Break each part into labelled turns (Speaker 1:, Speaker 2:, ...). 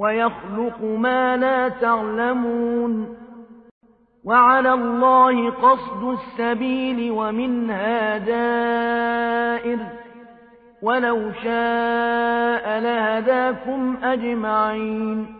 Speaker 1: ويخلق ما لا تعلمون وعلى الله قصد السبيل ومنها دائر ولو شاء لهداكم أجمعين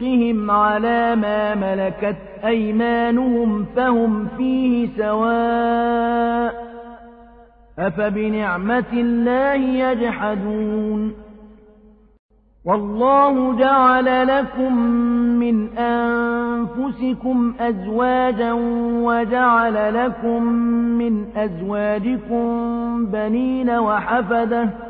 Speaker 1: رزقهم على ما ملكت أيمانهم فهم فيه سواء أفبنعمة الله يجحدون والله جعل لكم من أنفسكم أزواجا وجعل لكم من أزواجكم بنين وحفدة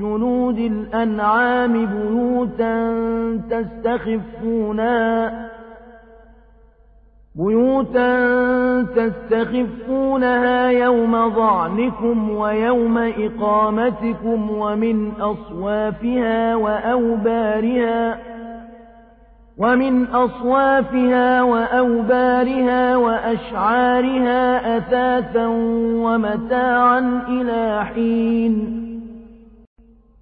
Speaker 1: جلود الأنعام بيوتا تستخفونها بيوتا تستخفونها يوم ظعنكم ويوم إقامتكم ومن أصوافها وأوبارها ومن أصوافها وأوبارها وأشعارها أثاثا ومتاعا إلى حين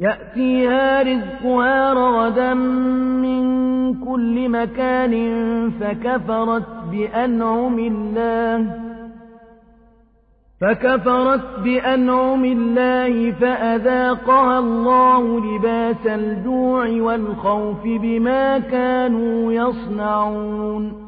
Speaker 1: يأتيها رزقها رغدا من كل مكان فكفرت بأنعم الله فكفرت بأنعم الله فأذاقها الله لباس الجوع والخوف بما كانوا يصنعون